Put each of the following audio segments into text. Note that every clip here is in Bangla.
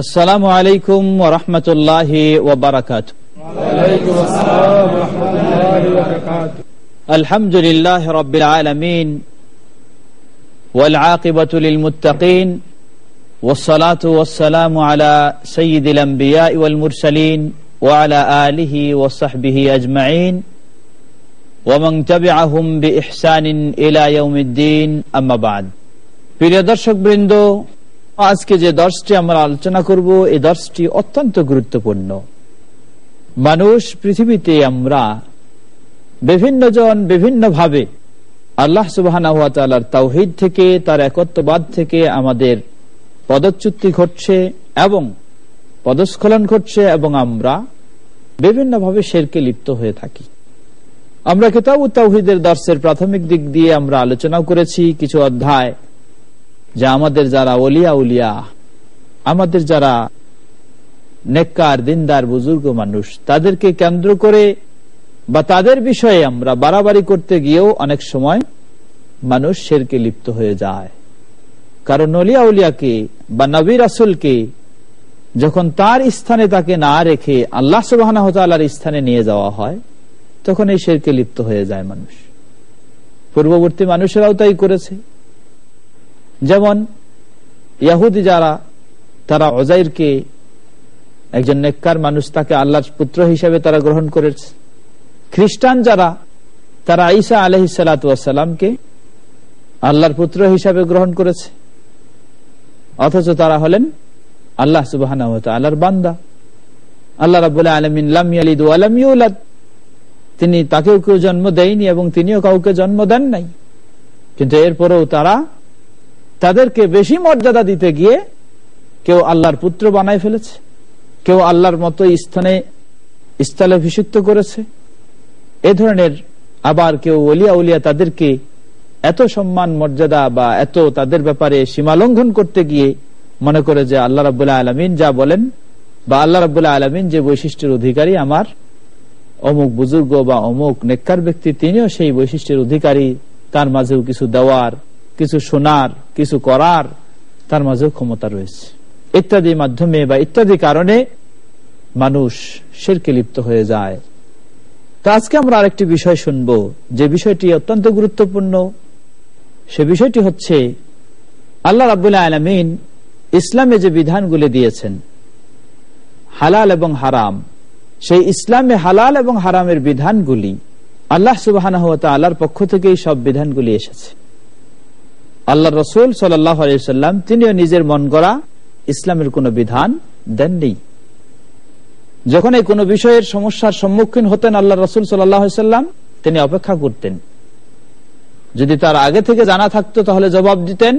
السلام عليكم ورحمة الله وبركاته وعليكم السلام ورحمة الله وبركاته الحمد لله رب العالمين والعاقبة للمتقين والصلاة والسلام على سيد الأنبياء والمرسلين وعلى آله وصحبه أجمعين ومن تبعهم بإحسان إلى يوم الدين أما بعد প্রিয় দর্শক বৃন্দ আজকে যে দর্শটি আমরা আলোচনা করব এই দর্শটি অত্যন্ত গুরুত্বপূর্ণ। মানুষ পৃথিবীতে আমরা বিভিন্ন জন বিভিন্ন ভাবে আল্লাহ সুবাহ তাওহিদ থেকে, তার একত্ববাদ থেকে আমাদের পদচ্যুতি ঘটছে এবং পদস্খলন ঘটছে এবং আমরা বিভিন্নভাবে শেরকে লিপ্ত হয়ে থাকি। আমরা কিতাব তাওহিদের দর্শের প্রাথমিক দিক দিয়ে আমরা আলোচনা করেছি কিছু অধ্যায়। যে আমাদের যারা অলিয়া উলিয়া, আমাদের যারা নেককার, দিনদার, বুজুর্গ মানুষ, তাদেরকে কেন্দ্র করে বা তাদের বিষয়ে আমরা বাড়াবাড়ি করতে গিয়েও অনেক সময় মানুষ শেরকে লিপ্ত হয়ে যায়। কারণ অলিয়া উলিয়াকে বা নবী রাসুলকে যখন তার স্থানে তাকে না রেখে আল্লাহ সুবাহ স্থানে নিয়ে যাওয়া হয় তখন এই শেরকে লিপ্ত হয়ে যায় মানুষ। পূর্ববর্তী মানুষেরাও তাই করেছে। যেমন ইয়াহুদি যারা, তারা অজাইরকে একজন নেককার মানুষ, তাকে আল্লাহর পুত্র হিসেবে তারা গ্রহণ করেছে। খ্রিস্টান যারা, তারা ঈসা আলহ সালাতামকে আল্লাহর পুত্র হিসাবে গ্রহণ করেছে। অথচ তারা হলেন আল্লাহ সুবাহ আল্লাহর বান্দা। আল্লাহ রাবুল্লাহ আলমিন লামিয়ালিদ আলমিউলাদ তিনি তাকেও কেউ জন্ম দেয়নি এবং তিনিও কাউকে জন্ম দেন নাই। কিন্তু এরপরেও তারা তাদেরকে বেশি মর্যাদা দিতে গিয়ে কেউ আল্লাহর পুত্র বানায় ফেলেছে, কেউ আল্লাহর মতো স্থানে স্থলে অভিষিক্ত করেছে। এ ধরনের আবার কেউ অলিয়া উলিয়া তাদেরকে এত সম্মান, মর্যাদা বা এত তাদের ব্যাপারে সীমালঙ্ঘন করতে গিয়ে মনে করে যে আল্লাহ রাবুল্লাহ আলমিন যা বলেন বা আল্লাহ রাবুল্লাহ আলমিন যে বৈশিষ্ট্যের অধিকারী আমার, অমুক বুজুর্গ বা অমুক নেককার ব্যক্তি, তিনিও সেই বৈশিষ্ট্যের অধিকারী, তার মাঝেও কিছু দেওয়ার কিছু শোনার, কিছু করার, তার মাঝেও ক্ষমতা রয়েছে। ইত্যাদি মাধ্যমে বা ইত্যাদি কারণে মানুষ শেরকে লিপ্ত হয়ে যায়। তো আজকে আমরা আরেকটি বিষয় শুনব। যে বিষয়টি অত্যন্ত গুরুত্বপূর্ণ, সে বিষয়টি হচ্ছে, আল্লাহ রাবুল্লাহ আলমিন ইসলামে যে বিধানগুলি দিয়েছেন, হালাল এবং হারাম, সেই ইসলামে হালাল এবং হারামের বিধানগুলি আল্লাহ সুবাহ আল্লাহর পক্ষ থেকেই সব বিধানগুলি এসেছে। আল্লাহ রসুল সাল্লাম, তিনিও নিজের মন গড়া ইসলামের কোন বিধান দেননি। যখন এই কোনো বিষয়ের সমস্যার সম্মুখীন হতেন আল্লাহ রসুল সাল্লাম, তিনি অপেক্ষা করতেন। যদি তার আগে থেকে জানা থাকতো, তাহলে জবাব দিতেন।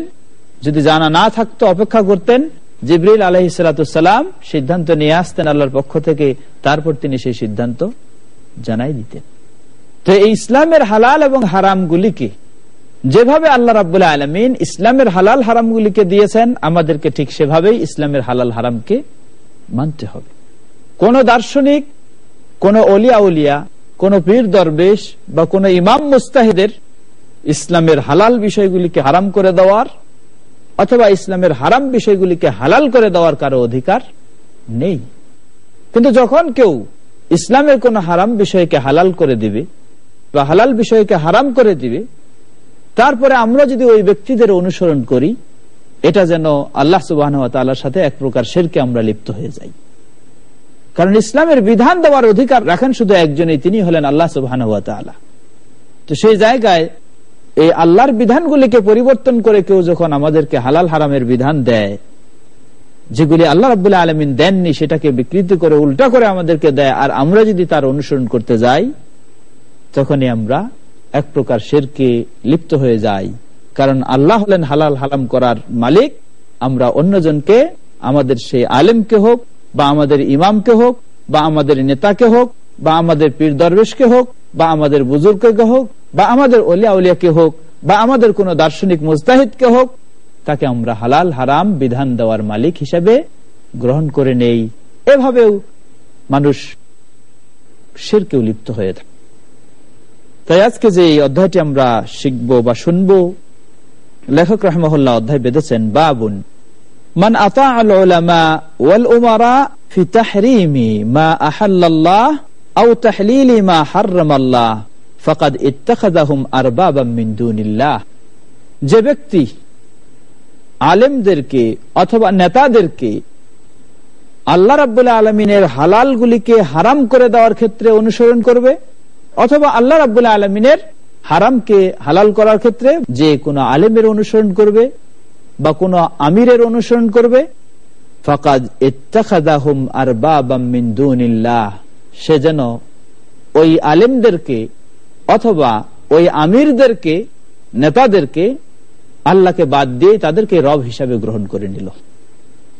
যদি জানা না থাকতো, অপেক্ষা করতেন। জিবরিল আলহ সালাতাম সিদ্ধান্ত নিয়ে আসতেন আল্লাহর পক্ষ থেকে, তারপর তিনি সেই সিদ্ধান্ত জানাই দিতেন। তো এই ইসলামের হালাল এবং হারামগুলিকে যেভাবে আল্লাহ রাবুল্লাহ আলমিন ইসলামের হালাল হারামগুলিকে দিয়েছেন, আমাদেরকে ঠিক সেভাবেই ইসলামের হালাল হারামকে মানতে হবে। কোন দার্শনিক, কোন অলিয়া উলিয়া, কোন পীর দরবেশ বা কোন ইমাম মুস্তাহিদের ইসলামের হালাল বিষয়গুলিকে হারাম করে দেওয়ার অথবা ইসলামের হারাম বিষয়গুলিকে হালাল করে দেওয়ার কারও অধিকার নেই। কিন্তু যখন কেউ ইসলামের কোন হারাম বিষয়কে হালাল করে দিবে বা হালাল বিষয়কে হারাম করে দিবে তারপরে আমরা যদি ওই ব্যক্তিদের অনুসরণ করি, এটা যেন আল্লাহ সুবাহ সাথে এক প্রকার শেরকে আমরা লিপ্ত হয়ে যাই। কারণ ইসলামের বিধান দেওয়ার অধিকার রাখেন শুধু একজনই, তিনি হলেন আল্লাহ সুবাহ তো সেই জায়গায় এই আল্লাহর বিধানগুলিকে পরিবর্তন করে কেউ যখন আমাদেরকে হালাল হারামের বিধান দেয়, যেগুলি আল্লাহ রাবুল্লাহ আলমিন দেননি, সেটাকে বিকৃতি করে, উল্টা করে আমাদেরকে দেয়, আর আমরা যদি তার অনুসরণ করতে যাই, তখনই আমরা এক প্রকার শেরকে লিপ্ত হয়ে যায়। কারণ আল্লাহ হলেন হালাল হালাম করার মালিক। আমরা অন্যজনকে, আমাদের সেই আলেমকে হোক, বা আমাদের ইমামকে হোক, বা আমাদের নেতাকে হোক, বা আমাদের পীর দরবেশকে হোক, বা আমাদের বুজুর্গকে হোক, বা আমাদের অলিয়া উলিয়াকে হোক, বা আমাদের কোন দার্শনিক মুস্তাহিদকে হোক, তাকে আমরা হালাল হারাম বিধান দেওয়ার মালিক হিসেবে গ্রহণ করে নেই। এভাবেও মানুষ শিরকেও লিপ্ত হয়ে থাকে। তাই আজকে যে অধ্যায়টি আমরা শিখব বা শুনব, লেখক রহমহল্লা অধ্যায় বেঁধেছেন, বাবুন, মান আতা আল উলামা ওয়াল উমারা ফি তাহরিমি মা আহাল্লাল্লাহ আও তাহলিলি মা হাররামাল্লাহ, ফাকাদ যে ব্যক্তি আলেমদেরকে অথবা নেতাদেরকে আল্লাহ রাবুল্লাহ আলমিনের হালালগুলিকে হারাম করে দেওয়ার ক্ষেত্রে অনুসরণ করবে অথবা আল্লাহ রাবুল্লাহ আলমিনের হারামকে হালাল করার ক্ষেত্রে যে কোনো আলেমের অনুসরণ করবে বা কোনো আমিরের অনুসরণ করবে সে যেন ওই আলেমদেরকে অথবা ওই আমিরদেরকে, নেতাদেরকে আল্লাহকে বাদ দিয়ে তাদেরকে রব হিসাবে গ্রহণ করে নিল।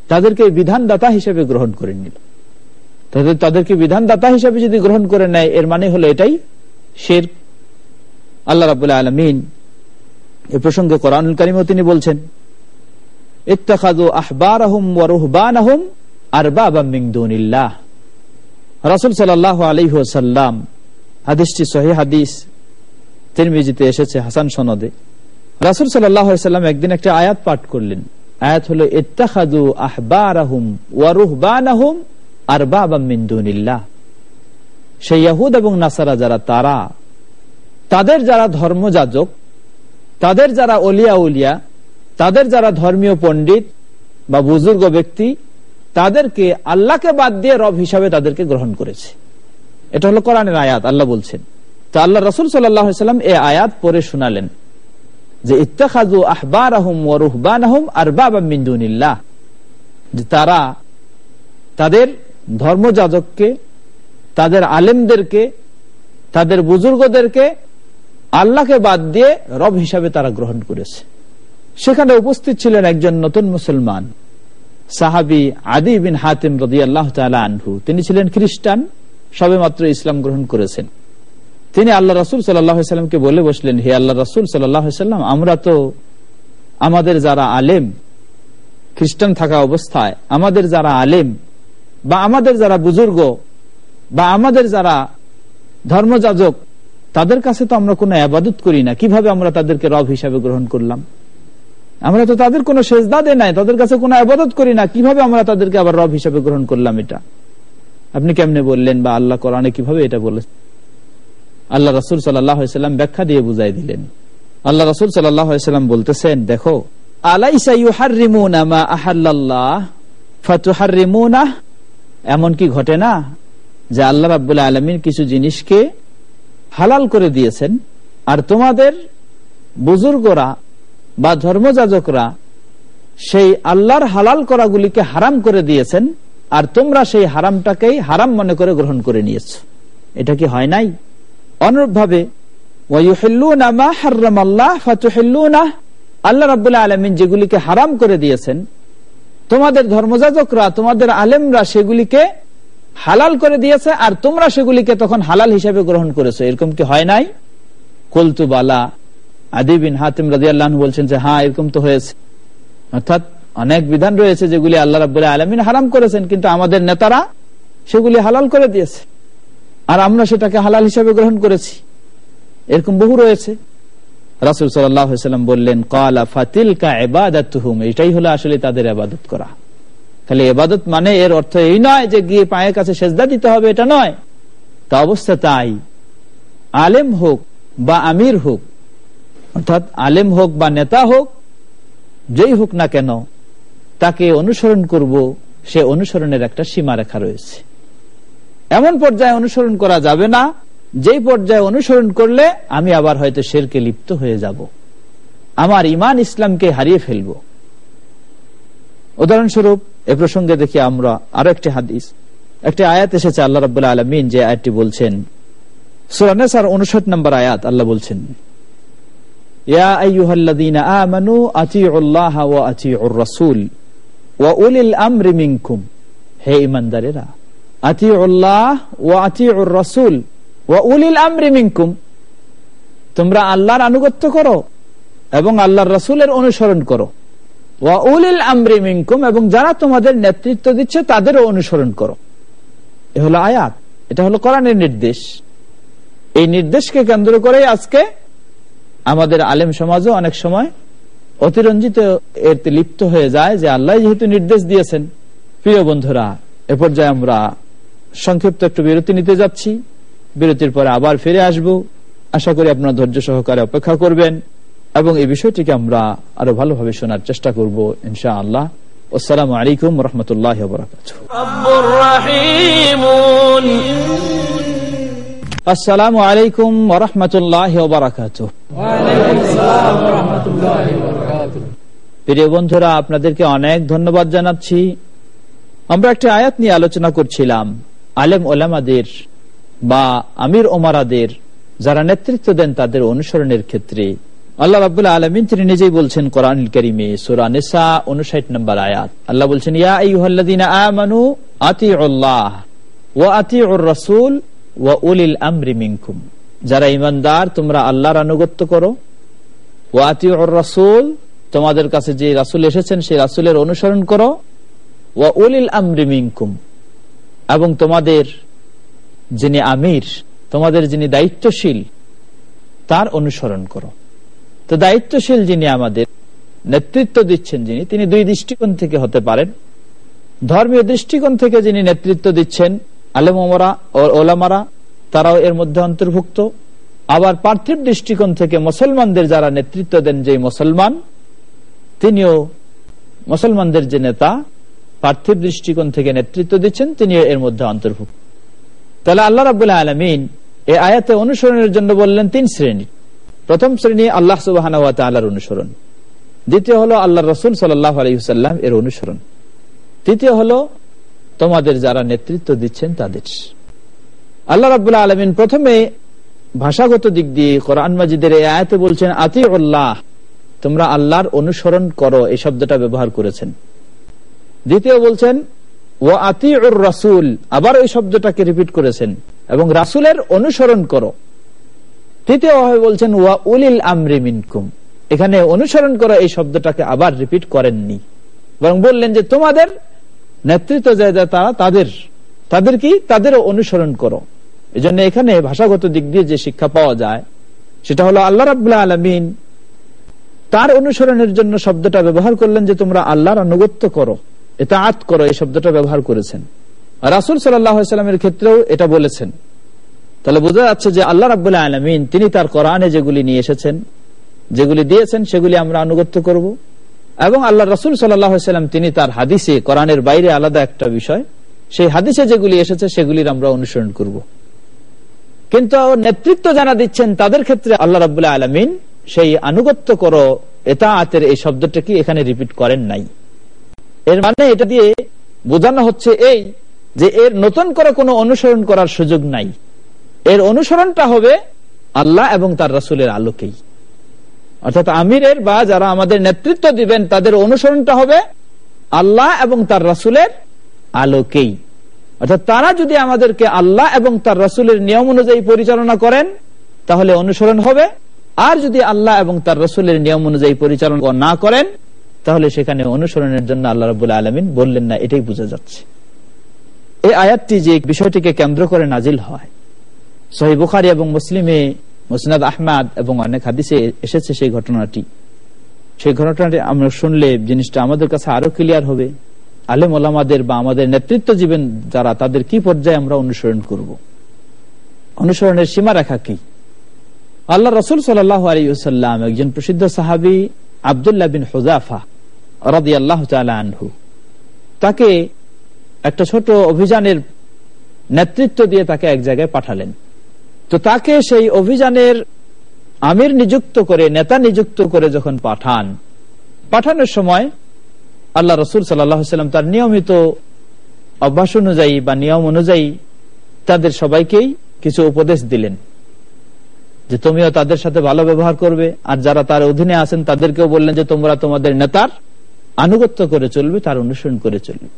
তাদেরকে বিধানদাতা হিসেবে গ্রহণ করে নিল। তাদের তাদেরকে বিধানদাতা হিসেবে যদি গ্রহণ করে নেয়, এর মানে হলো এটাই শের। আল্লাহ রাবুল্লাহ আলমিন এ প্রসঙ্গে কোরআনুল কারিমও তিনি বলছেন এসেছে হাসান সনদে। একদিন একটা আয়াত পাঠ করলেন। আয়াত হলো আর বাবা মিন্দুনিল্লাহ সেই ইয়াহুদ এবং নাসারা যারা, তারা, তাদের যারা ধর্মযাজক, তাদের যারা অলিয়া উলিয়া, তাদের যারা ধর্মীয় পণ্ডিত বা বুজুর্গ ব্যক্তি, তাদেরকে আল্লাহকে বাদ দিয়ে রব হিসাবে তাদেরকে গ্রহণ করেছে। এটা হলো কোরআনের আয়াত, আল্লাহ বলছেন। তো আল্লাহ রসুল সাল্লাম এ আয়াত পরে শোনালেন যে ইত্তাখাজু আহবার আহম ও রুহবান আহম আর বাবা মিন্দুনিল্লাহ তারা তাদের ধর্মযাজককে, তাদের আলেমদেরকে, তাদের বুজুর্গদেরকে আল্লাহকে বাদ দিয়ে রব হিসাবে তারা গ্রহণ করেছে। সেখানে উপস্থিত ছিলেন একজন নতুন মুসলমান, সাহাবি আদি বিন হাতিম রদি আল্লাহ আনহু। তিনি ছিলেন খ্রিস্টান সবে মাত্র ইসলাম গ্রহণ করেছেন। তিনি আল্লাহ রসুল সাল্লামকে বলে বসলেন, হে আল্লাহ রসুল সাল্লাম, আমরা তো আমাদের যারা আলেম, খ্রিস্টান থাকা অবস্থায়, আমাদের যারা আলেম বা আমাদের যারা বুজুর্গ, বা আমাদের যারা ধর্মযাজক, তাদের কাছে তো আমরা কোনো আবাদত করি না। কীভাবে আমরা তাদেরকে রব হিসাবে গ্রহণ করলাম? আমরা তো তাদের কোনো সেজদা দেয় নাই, তাদের কাছে কোনো আবাদত করি না। কীভাবে আমরা তাদেরকে আবার রব হিসাবে গ্রহণ করলাম এটা? আপনি কেমনে বললেন বা আল্লাহ কোরআনে কীভাবে এটা বলেছেন আল্লাহ রসুল সাল্লাম ব্যাখ্যা দিয়ে বুঝাই দিলেন। আল্লাহ রসুল সাল্লাম বলতেছেন, দেখো এমন কি ঘটে না যে আল্লাহ রাবুল্লাহ আলমীর কিছু জিনিসকে হালাল করে দিয়েছেন। আর তোমাদের বুজুর্গরা বা ধর্মযাজকরা সেই আল্লাহর হালাল করাগুলিকে হারাম করে দিয়েছেন আর তোমরা সেই হারামটাকেই হারাম মনে করে গ্রহণ করে নিয়েছ। এটা কি হয় নাই? অনুরূপ ভাবে আল্লাহ রাবুল্লাহ আলমিন যেগুলিকে হারাম করে দিয়েছেন তোমাদের ধর্মযাজকরা, তোমাদের আলেমরা সেগুলিকে হালাল করে দিয়েছে আর তোমরা সেগুলিকে তখন হালাল হিসেবে গ্রহণ করেছ। এরকম কি হয় নাই? কলতু বালা আদিবিন হাতিম রাজি আল্লাহ বলছেন যে হ্যাঁ এরকম তো হয়েছে। অর্থাৎ অনেক বিধান রয়েছে যেগুলি আল্লাহ রাবুল্লাহ আলমিন হারাম করেছেন, কিন্তু আমাদের নেতারা সেগুলি হালাল করে দিয়েছে। আর আমরা সেটাকে হালাল হিসাবে গ্রহণ করেছি। এরকম বহু রয়েছে। রাসুল সাল্লাম বললেন, কালা ফাতিল কা এবাদত এটাই হলো আসলে তাদের আবাদত করা। খালি এবাদত মানে এর অর্থ এই নয় যে গিয়ে পায়ের কাছে সেজদা দিতে হবে, এটা নয়। তা অবস্থা তাই। আলেম হোক বা আমির হোক, অর্থাৎ আলেম হোক বা নেতা হোক, যেই হোক না কেন, তাকে অনুসরণ করব, সে অনুসরণের একটা সীমা রেখা রয়েছে। এমন পর্যায়ে অনুসরণ করা যাবে না। যেই পর্যায়ে অনুসরণ করলে আমি আবার হয়তো শেরকে লিপ্ত হয়ে যাব। আমার ইমান ইসলামকে হারিয়ে ফেলব। উদাহরণস্বরূপ, এ প্রসঙ্গে দেখি আমরা আরও একটি হাদিস। একটি আয়াত এসেছে আল্লাহ রাবুল্লাহ আলমিন, যে আয়াতটি বলছেন। সুরানেসার উনষট নম্বর আয়াত আল্লাহ বলছেন হে ঈমানদারেরা, আতিউল্লাহ ওয়া আতিউর রাসূল উলিল আমরি মিনকুম। তোমরা আল্লাহর আনুগত্য করো এবং আল্লাহর রাসূলের অনুসরণ করো। উলিল আমরি মিনকুম এবং যারা তোমাদের নেতৃত্ব দিচ্ছে তাদেরও অনুসরণ করো। এ হলো আয়াত। এটা হলো কোরআনের নির্দেশ। এই নির্দেশকে কেন্দ্র করে আজকে আমাদের আলেম সমাজও অনেক সময় অতিরঞ্জিত এতে লিপ্ত হয়ে যায় যে আল্লাহ যেহেতু নির্দেশ দিয়েছেন, প্রিয় বন্ধুরা, এ পর্যায়ে আমরা সংক্ষিপ্ত একটু বিরতি নিতে যাচ্ছি। বিরতির পরে আবার ফিরে আসব। আশা করি আপনার ধৈর্য সহকারে অপেক্ষা করবেন এবং এই বিষয়টিকে আমরা আরও ভালোভাবে শোনার চেষ্টা করব ইনশা আল্লাহ আসসালামু আলাইকুম রহমতুল্লাহ আসসালামু আলাইকুম রহমতুল্লাহ প্রিয় বন্ধুরা আপনাদেরকে অনেক ধন্যবাদ জানাচ্ছি। আমরা একটি আয়াত নিয়ে আলোচনা করছিলাম আলেম ওলামাদের বা আমির ওমারাদের যারা নেতৃত্ব দেন তাদের অনুসরণের ক্ষেত্রে আল্লাহ রাবুল্লাহ আলমিন তিনি নিজেই বলছেন কোরআন করিমে সুরা নিসা উনষাট নম্বর আয়াত। আল্লাহ বলছেন, ইয়া ইউহাল্লাদিনা আমানু আতি ও আতি রসুল ও উলিল আমরি মিনকুম। যারা ইমানদার তোমরা আল্লাহর আনুগত্য করো। ও আতি রসুল, তোমাদের কাছে যে রাসুল এসেছেন, সেই রাসুলের অনুসরণ করো। ও উলিল আমরি মিনকুম এবং তোমাদের যিনি আমির, তোমাদের যিনি দায়িত্বশীল, তার অনুসরণ করো। তো দায়িত্বশীল যিনি আমাদের, নেতৃত্ব দিচ্ছেন যিনি, তিনি দুই দৃষ্টিকোণ থেকে হতে পারেন। ধর্মীয় দৃষ্টিকোণ থেকে যিনি নেতৃত্ব দিচ্ছেন আলেমরা ওলামারা, তারাও এর মধ্যে অন্তর্ভুক্ত। আবার পার্থিব দৃষ্টিকোণ থেকে মুসলমানদের যারা নেতৃত্ব দেন যে মুসলমান, তিনিও মুসলমানদের যে নেতা, পার্থিব দৃষ্টিকোণ থেকে নেতৃত্ব দিচ্ছেন, তিনিও এর মধ্যে অন্তর্ভুক্ত। তাহলে আল্লাহ রাবুল্লাহ আলমিন এই আয়াতে অনুসরণের জন্য বললেন তিন শ্রেণি। প্রথম শ্রেণি আল্লাহ সুবাহ অনুসরণ। দ্বিতীয় হলো আল্লাহ রসুল সাল্লাহ আলহিসাল্লাম এর অনুসরণ। তৃতীয় হলো তোমাদের যারা নেতৃত্ব দিচ্ছেন তাদের। আল্লাহ রাবুল্লাহ আলমিন প্রথমে ভাষাগত দিক দিয়ে কোরআন মাজিদের এই আয়াতে বলছেন আতি আল্লাহ তোমরা আল্লাহর অনুসরণ করো এই শব্দটা ব্যবহার করেছেন। দ্বিতীয় বলছেন রাসুল, আবার ওই শব্দটাকে রিপিট করেছেন। এবং রাসুলের অনুসরণ করো। তৃতীয় বলছেন, ওয়া উলিল আমরি মিনকুম। এখানে অনুসরণ করা এই শব্দটাকে আবার রিপিট করেননি। বরং বললেন যে, তোমাদের নেতৃত্ব যায় তারা, তাদের তাদের কি? তাদেরও অনুসরণ করো। এই জন্য এখানে ভাষাগত দিক দিয়ে যে শিক্ষা পাওয়া যায়, সেটা হলো আল্লাহ রাবুল্লাহ আলমিন তার অনুসরণের জন্য শব্দটা ব্যবহার করলেন যে, তোমরা আল্লাহর আনুগত্য করো। এটা আত করো, এই শব্দটা ব্যবহার করেছেন। রাসুল সাল্লামের ক্ষেত্রেও এটা বলেছেন। তাহলে বোঝা যাচ্ছে যে আল্লাহ রাবুল্লাহ আলমিন, তিনি তার কোরআনে যেগুলি নিয়ে এসেছেন, যেগুলি দিয়েছেন, সেগুলি আমরা আনুগত্য করব। এবং আল্লাহ রসুল সাল্লাম, তিনি তার হাদিসে, কোরআনের বাইরে আলাদা একটা বিষয়, সেই হাদিসে যেগুলি এসেছে, সেগুলির আমরা অনুসরণ করব। কিন্তু নেতৃত্ব যারা দিচ্ছেন, তাদের ক্ষেত্রে আল্লাহ রাবুল্লাহ আলমিন সেই আনুগত্য করো এটা আতের এই শব্দটা কি এখানে রিপিট করেন নাই। এর মানে এটা দিয়ে বোঝানো হচ্ছে এই যে এর নতুন করে কোনো অনুসরণ করার সুযোগ নাই। এর অনুসরণটা হবে আল্লাহ এবং তার রাসুলের আলোকেই। অর্থাৎ আমিরের বা যারা আমাদের নেতৃত্ব দিবেন, তাদের অনুসরণটা হবে আল্লাহ এবং তার রাসুলের আলোকেই। অর্থাৎ তারা যদি আমাদেরকে আল্লাহ এবং তার রাসুলের নিয়ম অনুযায়ী পরিচালনা করেন, তাহলে অনুসরণ হবে। আর যদি আল্লাহ এবং তার রসুলের নিয়ম অনুযায়ী পরিচালনা না করেন তাহলে সেখানে অনুসরণের জন্য আল্লাহ রবুল্লা আলমিন বললেন, না, এটাই বোঝা যাচ্ছে। এই আয়াতটি যে বিষয়টিকে কেন্দ্র করে নাজিল হয়, সহি বুখারি এবং মুসলিমে মুসনাদ আহমাদ এবং অনেক হাদিসে এসেছে সেই ঘটনাটি। সেই ঘটনাটি আমরা শুনলে জিনিসটা আমাদের কাছে আরও ক্লিয়ার হবে। আলেম ওলামাদের বা আমাদের নেতৃত্ব জীবন যারা, তাদের কি পর্যায়ে আমরা অনুসরণ করব? অনুসরণের সীমা রেখা কি? আল্লাহ রসুল সাল্লাহ আলিউসাল্লাম একজন প্রসিদ্ধ সাহাবি আবদুল্লাহ বিন হুজাফা রাদি আনহু। তাকে একটা ছোট অভিযানের নেতৃত্ব দিয়ে তাকে এক জায়গায় পাঠালেন। তো তাকে সেই অভিযানের আমির নিযুক্ত করে, নেতা নিযুক্ত করে যখন পাঠান, পাঠানোর সময় আল্লাহ রসুল সাল্লাম তার নিয়মিত অভ্যাস অনুযায়ী বা নিয়ম অনুযায়ী তাদের সবাইকেই কিছু উপদেশ দিলেন। যে তুমিও তাদের সাথে ভালো ব্যবহার করবে, আর যারা তার অধীনে আছেন তাদেরকেও বললেন যে তোমরা তোমাদের নেতার আনুগত্য করে চলবে, তার অনুসরণ করে চলবে।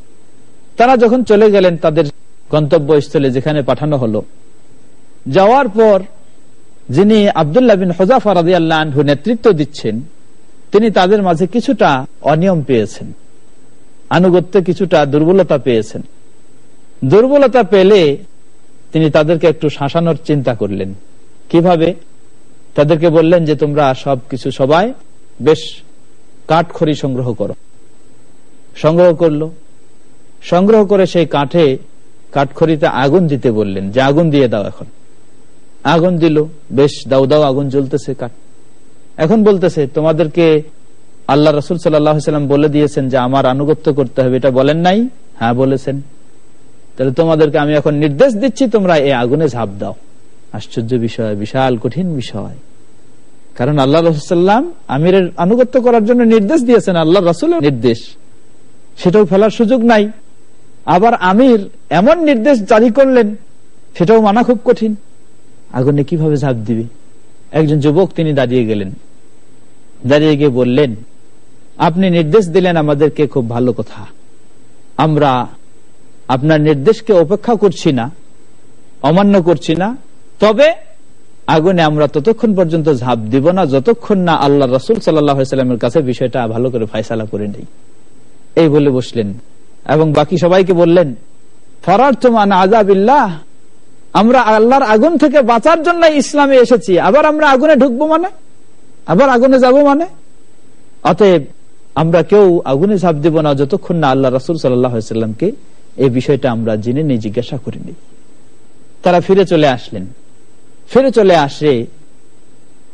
তারা যখন চলে গেলেন, তাদের গন্তব্যস্থলে যেখানে পাঠানো হলো, যাওয়ার পর যিনি আবদুল্লাহ বিন হজাফা রাজি নেতৃত্ব দিচ্ছেন, তিনি তাদের মাঝে কিছুটা অনিয়ম পেয়েছেন, আনুগত্য কিছুটা দুর্বলতা পেয়েছেন। দুর্বলতা পেলে তিনি তাদেরকে একটু শাসানোর চিন্তা করলেন। কীভাবে? তাদেরকে বললেন যে, তোমরা সবকিছু সবাই বেশ কাঠ খড়ি সংগ্রহ করো। সংগ্রহ করল। সংগ্রহ করে সেই কাঠে কাঠখড়িতে আগুন দিতে বললেন, যে আগুন দিয়ে দাও এখন। আগুন দিল। বেশ, দাও দাও, আগুন জ্বলতেছে কাঠ। এখন বলতেছে, তোমাদেরকে আল্লাহ রসুল সাল্লাম বলে দিয়েছেন যে আমার আনুগত্য করতে হবে। এটা বলেন নাই? হ্যাঁ বলেছেন। তাহলে তোমাদেরকে আমি এখন নির্দেশ দিচ্ছি, তোমরা এই আগুনে ঝাঁপ দাও। আশ্চর্য বিষয়, বিশাল কঠিন বিষয়। কারণ আল্লাহ রসুল্লাম আমিরের আনুগত্য করার জন্য নির্দেশ দিয়েছেন আল্লাহ রসুলের নির্দেশ। সেটাও ফেলার সুযোগ নাই। আবার আমির এমন নির্দেশ জারি করলেন, সেটাও মানা খুব কঠিন। আগুনে কীভাবে ঝাঁপ দিবে? একজন যুবক তিনি দাঁড়িয়ে গেলেন। দাঁড়িয়ে গিয়ে বললেন, আপনি নির্দেশ দিলেন আমাদেরকে খুব ভালো কথা। আমরা আপনার নির্দেশকে অপেক্ষা করছি না, অমান্য করছি না। তবে আগুনে আমরা ততক্ষণ পর্যন্ত ঝাঁপ দিব না, যতক্ষণ না আল্লাহ রসুল সাল্লামের কাছে বিষয়টা ভালো করে ফাইসালা করে নেই। এই বলে বসলেন। এবং বাকি সবাইকে বললেন ফরার্থমান আজাবিল্লাহ আমরা আল্লাহর আগুন থেকে বাঁচার জন্য ইসলামে এসেছি। আবার আমরা আগুনে ঢুকবো মানে? আবার আগুনে যাব মানে? অতএব আমরা কেউ আগুনে ঝাঁপ দিব না, যতক্ষণ না আল্লাহ রসুল সাল্লামকে এই বিষয়টা আমরা জেনে নিয়ে জিজ্ঞাসা করিনি। তারা ফিরে চলে আসলেন। ফিরে চলে আসে।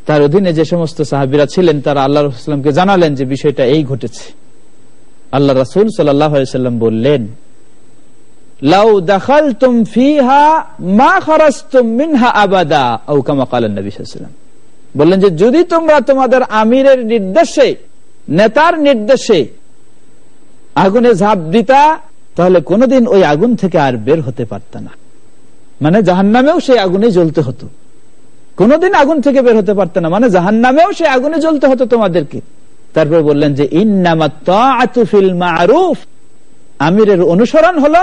তার অধীনে যে সমস্ত সাহাবিরা ছিলেন, তারা আল্লাহ রসুলামকে জানালেন যে বিষয়টা এই ঘটেছে। আল্লাহ রসুল সাল্লাম বললেন বললেন যে, যদি তোমরা তোমাদের আমিরের নির্দেশে, নেতার নির্দেশে আগুনে ঝাঁপ দিতা, তাহলে কোনোদিন ওই আগুন থেকে আর বের হতে পারত না। মানে জাহান্নামেও সেই আগুনে জ্বলতে হতো। কোনোদিন আগুন থেকে বের হতে পারত না। মানে জাহান নামেও সেই আগুনে জ্বলতে হতো তোমাদেরকে। তারপর বললেন যে আমিরের অনুসরণ হলো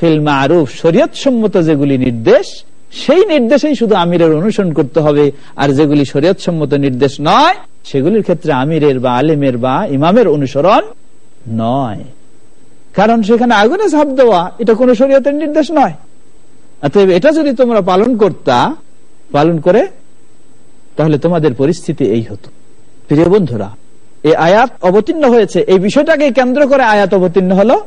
ফিল মারুফ শরীয়ত সম্মত যেগুলি নির্দেশ, সেই নির্দেশেই শুধু আমিরের অনুসরণ করতে হবে। আর যেগুলি শরীয়ত সম্মত নির্দেশ নয়, সেগুলির ক্ষেত্রে আমিরের বা আলিমের বা ইমামের অনুসরণ নয়। কারণ সেখানে আগুনে ঝাঁপ দেওয়া, এটা কোন শরীয়তের নির্দেশ নয়। অতএব এটা যদি তোমরা পালন করতা পালন করে, তাহলে তোমাদের পরিস্থিতি এই হতো। প্রিয় বন্ধুরা, এই আয়াত অবতীর্ণ হয়েছে। এই বিষয়টাকে কেন্দ্র করে আয়াত অবতীর্ণ হলো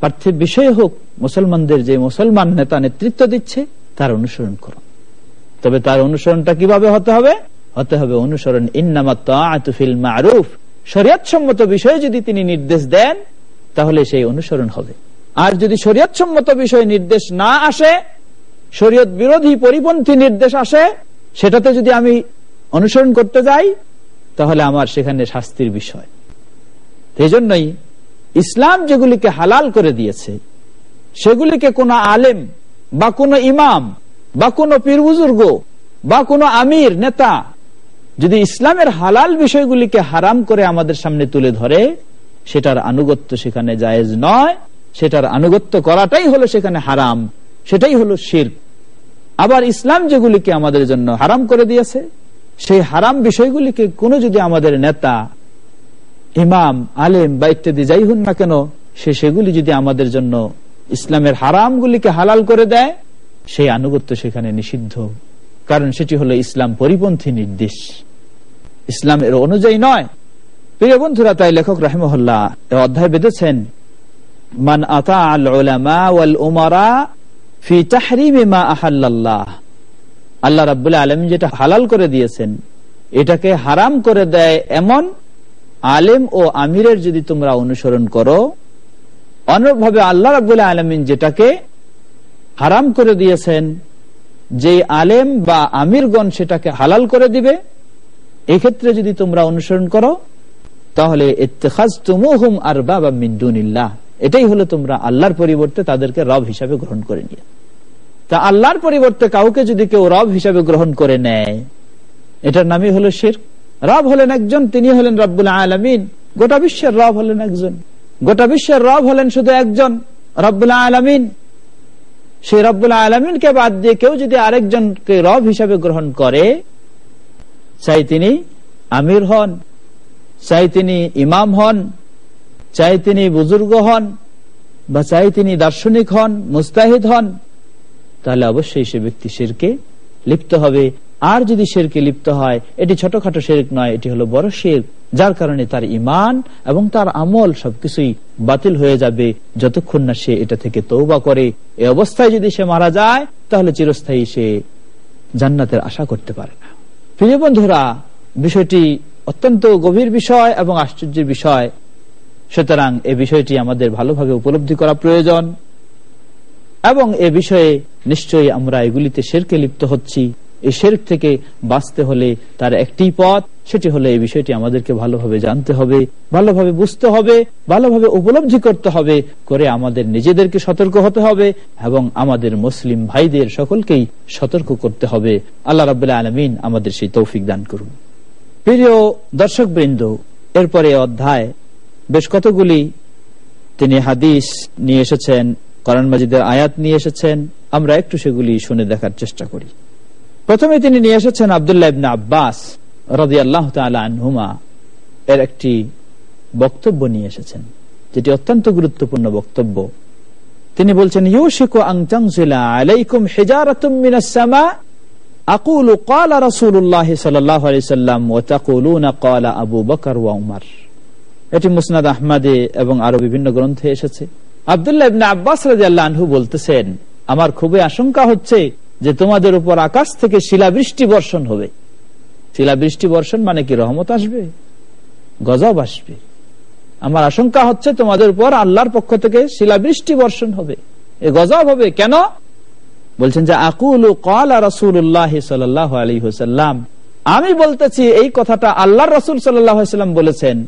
পার্থিব বিষয় হোক, মুসলমানদের যে মুসলমান নেতা নেতৃত্ব দিচ্ছে তার অনুসরণ করো। তবে তার অনুসরণটা কীভাবে হতে হবে? হতে হবে অনুসরণ ইন্নামাতুফিল মারুফ। শরিয়াতসম্মত বিষয়ে যদি তিনি নির্দেশ দেন, তাহলে সেই অনুসরণ হবে। আর যদি শরিয়তসম্মত বিষয়ে নির্দেশ না আসে, শরীয়ত বিরোধী পরিপন্থী নির্দেশ আসে, সেটাতে যদি আমি অনুসরণ করতে যাই, তাহলে আমার সেখানে শাস্তির বিষয়। এই জন্যই ইসলাম যেগুলিকে হালাল করে দিয়েছে, সেগুলিকে কোন আলেম বা কোন ইমাম, বা কোন পীর বুজুর্গ, বা কোন আমির, নেতা, যদি ইসলামের হালাল বিষয়গুলিকে হারাম করে আমাদের সামনে তুলে ধরে, সেটার আনুগত্য সেখানে জায়েজ নয়, সেটার আনুগত্য করাটাই হলো সেখানে হারাম, সেটাই হলো শির। আবার ইসলাম যেগুলিকে আমাদের জন্য হারাম করে দিয়েছে, সেই হারাম বিষয়গুলিকে কোনো যদি আমাদের নেতা, ইমাম, আলেম বা ইত্যাদি যাই হন না কেন, সে সেগুলি যদি আমাদের জন্য ইসলামের হারামগুলিকে হালাল করে দেয়, সেই আনুগত্য সেখানে নিষিদ্ধ। কারণ সেটি হলো ইসলাম পরিপন্থী নির্দেশ। ইসলাম এর অনুযায়ী নয়। প্রিয় বন্ধুরা, তাই লেখক রাহেমহল্লা অধ্যায় বেঁধেছেন, মান আতা আল ওয়াল উমারা ফি তাহরিমে মা আহাল্লাহ আল্লাহ রাবুল্লাহ আলম যেটা হালাল করে দিয়েছেন, এটাকে হারাম করে দেয় এমন আলেম ও আমিরের যদি তোমরা অনুসরণ করো অনুরূপভাবে আল্লাহ রাবুল্লাহ আলমিন যেটাকে হারাম করে দিয়েছেন যে আলেম বা আমিরগণ সেটাকে হালাল করে দিবে, এক্ষেত্রে যদি তোমরা অনুসরণ করো, তাহলে আর বাবা মিন্ডুনিল্লাহ এটাই হলো তোমরা আল্লাহর পরিবর্তে তাদেরকে রব হিসাবে গ্রহণ করে নিয়ে। তা আল্লাহর পরিবর্তে কাউকে যদি কেউ রব হিসাবে গ্রহণ করে নেয়, এটার নামই হলো শির রব হলেন একজন তিনি হলেন রব্বুল আলমিন। গোটা বিশ্বের রব হলেন একজন। গোটা বিশ্বের রব হলেন শুধু একজন, রব্বুল আলমিন। সেই রব্বুল আলমিনকে বাদ দিয়ে কেউ যদি আরেকজনকে রব হিসাবে গ্রহণ করে, চাই তিনি আমির হন, চাই তিনি ইমাম হন, চাই তিনি বুজুর্গ হন, বা চাই তিনি দার্শনিক হন, মুস্তাহিদ হন, তাহলে অবশ্যই সে ব্যক্তি শেরকে লিপ্ত হবে। আর যদি শেরকে লিপ্ত হয়, এটি ছোটখাটো শেরক নয়, এটি হলো বড় শের যার কারণে তার ইমান এবং তার আমল সবকিছুই বাতিল হয়ে যাবে যতক্ষণ না সে এটা থেকে তৌবা করে। এ অবস্থায় যদি সে মারা যায়, তাহলে চিরস্থায়ী সে জান্নাতের আশা করতে পারে না। প্রিয় বন্ধুরা, বিষয়টি অত্যন্ত গভীর বিষয় এবং আশ্চর্যের বিষয়। সুতরাং এ বিষয়টি আমাদের ভালোভাবে উপলব্ধি করা প্রয়োজন এবং এ বিষয়ে নিশ্চয়ই আমরা এগুলিতে শেরকে লিপ্ত হচ্ছি। এই শেরক থেকে বাঁচতে হলে তার একটি পথ, সেটি হলে এই বিষয়টি আমাদেরকে ভালোভাবে জানতে হবে, ভালোভাবে বুঝতে হবে, ভালোভাবে উপলব্ধি করতে হবে, করে আমাদের নিজেদেরকে সতর্ক হতে হবে এবং আমাদের মুসলিম ভাইদের সকলকেই সতর্ক করতে হবে। আল্লাহ রাবুল্লাহ আলমিন আমাদের সেই তৌফিক দান করুন। প্রিয় দর্শক বৃন্দ এরপরে অধ্যায় বেশ কতগুলি তিনি হাদিস নিয়ে এসেছেন করণ মাজিদের আয়াত নিয়ে এসেছেন, আমরা একটু সেগুলি শুনে দেখার চেষ্টা করি। প্রথমে তিনি নিয়ে এসেছেন আবদুল্লাহ ইবনা আব্বাস রাজি আল্লাহ আনহুমা এর একটি বক্তব্য নিয়ে এসেছেন, যেটি অত্যন্ত গুরুত্বপূর্ণ বক্তব্য। তিনি বলছেন, ইউশিকু আংচাংসিলা আলাইকুম হিজারাতুম মিনাস সামা। রাসূলুল্লাহ সাল্লাল্লাহু আলাইহি সাল্লাম ওয়া তাকুলুনা আবু বকর ওয়া উমর। এটি মুসনাদ আহমদে এবং আরও বিভিন্ন গ্রন্থে এসেছে। আবদুল্লাহ ইবনে আব্বাস রাদিয়াল্লাহু আনহু বলতেছেন, আমার খুবই আশঙ্কা হচ্ছে যে তোমাদের উপর আকাশ থেকে শিলাবৃষ্টি বর্ষণ হবে। শিলাবৃষ্টি বর্ষণ মানে কি? রহমত আসবে, গজব আসবে। আমার আশঙ্কা হচ্ছে তোমাদের উপর আল্লাহর পক্ষ থেকে শিলাবৃষ্টি বর্ষণ হবে। এ গজব হবে কেন? বলছেন যে, আকুল কলা রসুল্লাহ সাল্লাহ আলী হুসাল্লাম আমি বলতেছি এই কথাটা আল্লাহ রসুল সাল্লাম বলেছেন।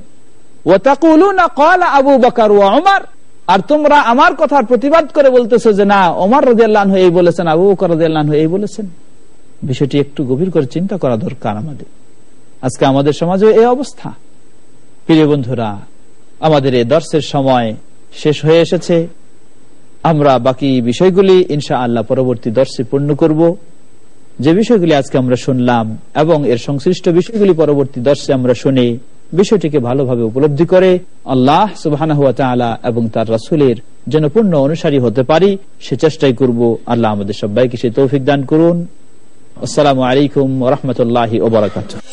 ও তাকুলু না কলা আবু বকার ও আমার আর তোমরা আমার কথার প্রতিবাদ করে বলতেছো যে না, ওমর রাজিয়াল্লাহ এই বলেছেন, আবু বকর রাজিয়াল্লাহ এই বলেছেন। বিষয়টি একটু গভীর করে চিন্তা করা দরকার আমাদের। আজকে আমাদের সমাজে এই অবস্থা। প্রিয় বন্ধুরা, আমাদের এই দর্শের সময় শেষ হয়ে এসেছে। আমরা বাকি বিষয়গুলি ইনশা আল্লাহ পরবর্তী দর্শে পূর্ণ করব। যে বিষয়গুলি আজকে আমরা শুনলাম এবং এর সংশ্লিষ্ট বিষয়গুলি পরবর্তী দর্শে আমরা শুনে বিষয়টিকে ভালোভাবে উপলব্ধি করে আল্লাহ সুবাহ এবং তার রাসুলের যেন পূর্ণ অনুসারী হতে পারি, সে চেষ্টাই করব। আল্লাহ আমাদের সবাইকে সে তৌফিক দান করুন। আসসালামু আলাইকুম রহমতুল্লাহ ওবরাকাত